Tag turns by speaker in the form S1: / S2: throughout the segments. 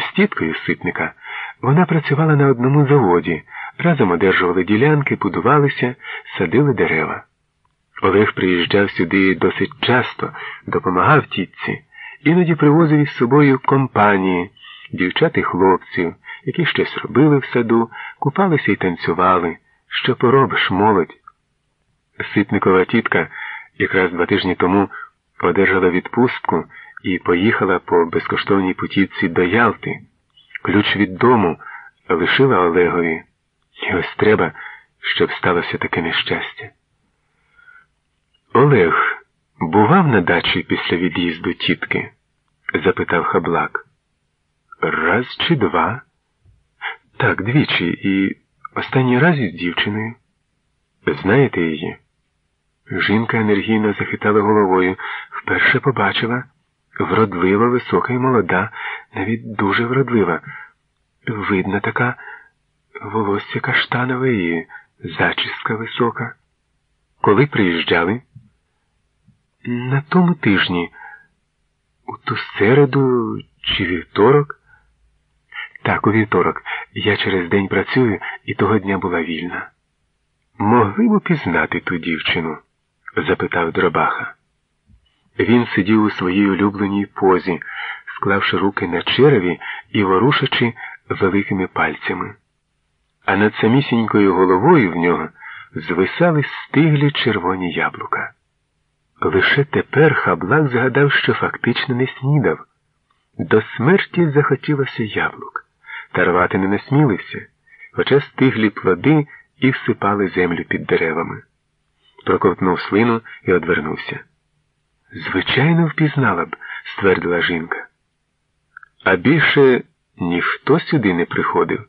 S1: З тіткою ситника вона працювала на одному заводі, разом одержували ділянки, будувалися, садили дерева. Олег приїжджав сюди досить часто, допомагав тітці, іноді привозив із собою компанії, дівчат і хлопців, які щось робили в саду, купалися і танцювали. Що поробиш, молодь? Ситникова тітка якраз два тижні тому одержала відпустку і поїхала по безкоштовній путівці до Ялти. Ключ від дому лишила Олегові. І ось треба, щоб сталося таке нещастя. Олег бував на дачі після від'їзду тітки? запитав хаблак. Раз чи два? Так, двічі, і останній раз із дівчиною. Знаєте її? Жінка енергійно захитала головою, вперше побачила вродлива, висока і молода, навіть дуже вродлива. Видна така волосся каштанове і зачіска висока. Коли приїжджали? На тому тижні, у ту середу чи вівторок? Так, у вівторок. Я через день працюю і того дня була вільна. Могли б упізнати ту дівчину? запитав Дробаха. Він сидів у своїй улюбленій позі, склавши руки на череві і ворушачи великими пальцями. А над самісінькою головою в нього звисали стиглі червоні яблука. Лише тепер хаблак згадав, що фактично не снідав. До смерті захотілося яблук, та рвати не насмілився, хоча стиглі плоди і всипали землю під деревами. Проковтнув слину і одвернувся. Звичайно, впізнала б, ствердила жінка. А більше ніхто сюди не приходив?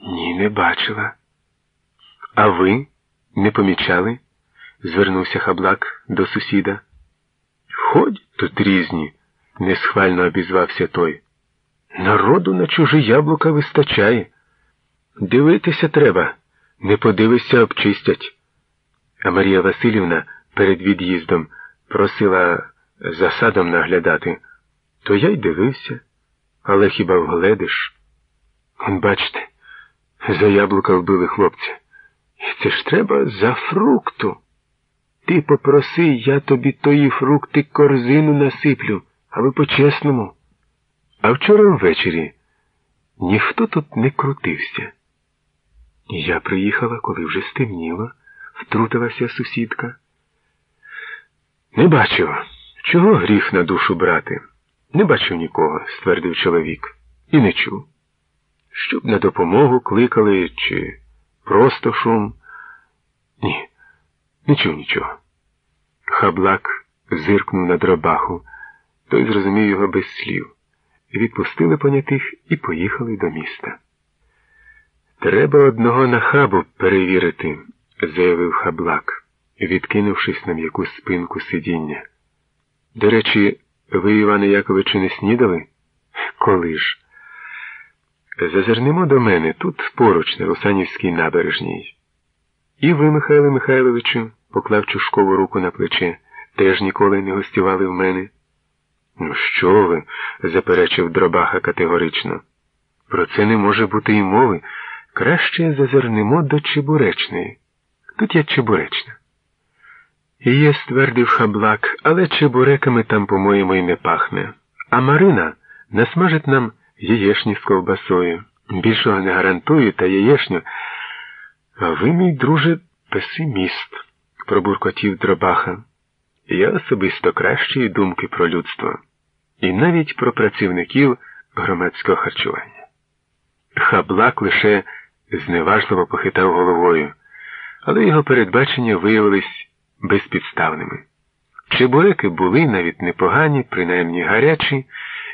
S1: Ні, не бачила. А ви не помічали? звернувся хаблак до сусіда. Ходь тут різні, несхвально обізвався той. Народу на чужі яблука вистачає. Дивитися треба, не подивишся, обчистять. А Марія Васильівна перед від'їздом просила за садом наглядати, то я й дивився, але хіба вгледиш? Он, бачите, за яблука вбили хлопця. І це ж треба за фрукту. Ти попроси, я тобі тої фрукти корзину насиплю, а ви по-чесному. А вчора ввечері ніхто тут не крутився. Я приїхала, коли вже стемніло, втрутилася сусідка. Не бачив. Чого гріх на душу брати? Не бачив нікого, ствердив чоловік, і не чув. Щоб на допомогу кликали чи просто шум. Ні, не чув нічого. Хаблак зиркнув на дробаху, той зрозумів його без слів. Відпустили понятих і поїхали до міста. Треба одного на хабу перевірити, заявив хаблак, відкинувшись на м'яку спинку сидіння. До речі, ви, Іване Яковичу, не снідали? Коли ж? Зазирнемо до мене тут поруч на Русанівській набережній. І ви, Михайло Михайловичу, поклав чушкову руку на плече, теж ніколи не гостювали в мене. Ну, що ви? заперечив дробаха категорично. Про це не може бути і мови. Краще зазирнемо до Чебуречної. Тут є Чебуречна. Є, ствердив хаблак, але чебуреками там, по-моєму, й не пахне. А Марина насмажить нам яєшні з ковбасою. Більшого не гарантую, та яєшню. А ви, мій друже, песиміст, пробуркотів дробаха. Я особисто кращої думки про людство, і навіть про працівників громадського харчування. Хаблак лише зневажливо похитав головою, але його передбачення виявились безпідставними. Чебуреки були навіть непогані, принаймні гарячі,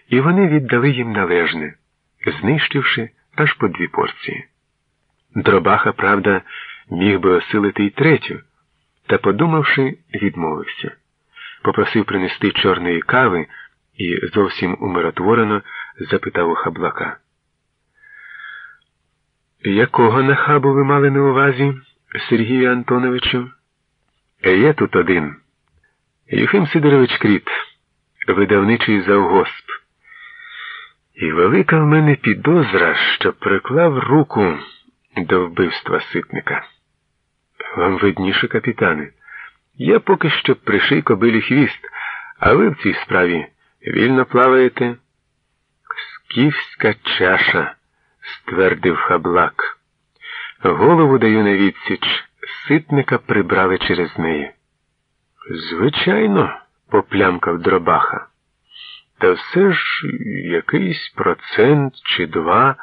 S1: і вони віддали їм належне, знищивши аж по дві порції. Дробаха, правда, міг би осилити й третю, та, подумавши, відмовився. Попросив принести чорної кави і зовсім умиротворено запитав у хаблака. Якого нахабу ви мали на увазі, Сергію Антоновичу? Є тут один. Єхим Сидорович Кріт, видавничий завгосп. І велика в мене підозра, що приклав руку до вбивства ситника. Вам видніше, капітане. Я поки що приший кобилі хвіст, а ви в цій справі вільно плаваєте. Скіфська чаша, ствердив хаблак. Голову даю на відсіч, ситника прибрали через неї. Звичайно, поплямкав дробаха. Та все ж якийсь процент чи два.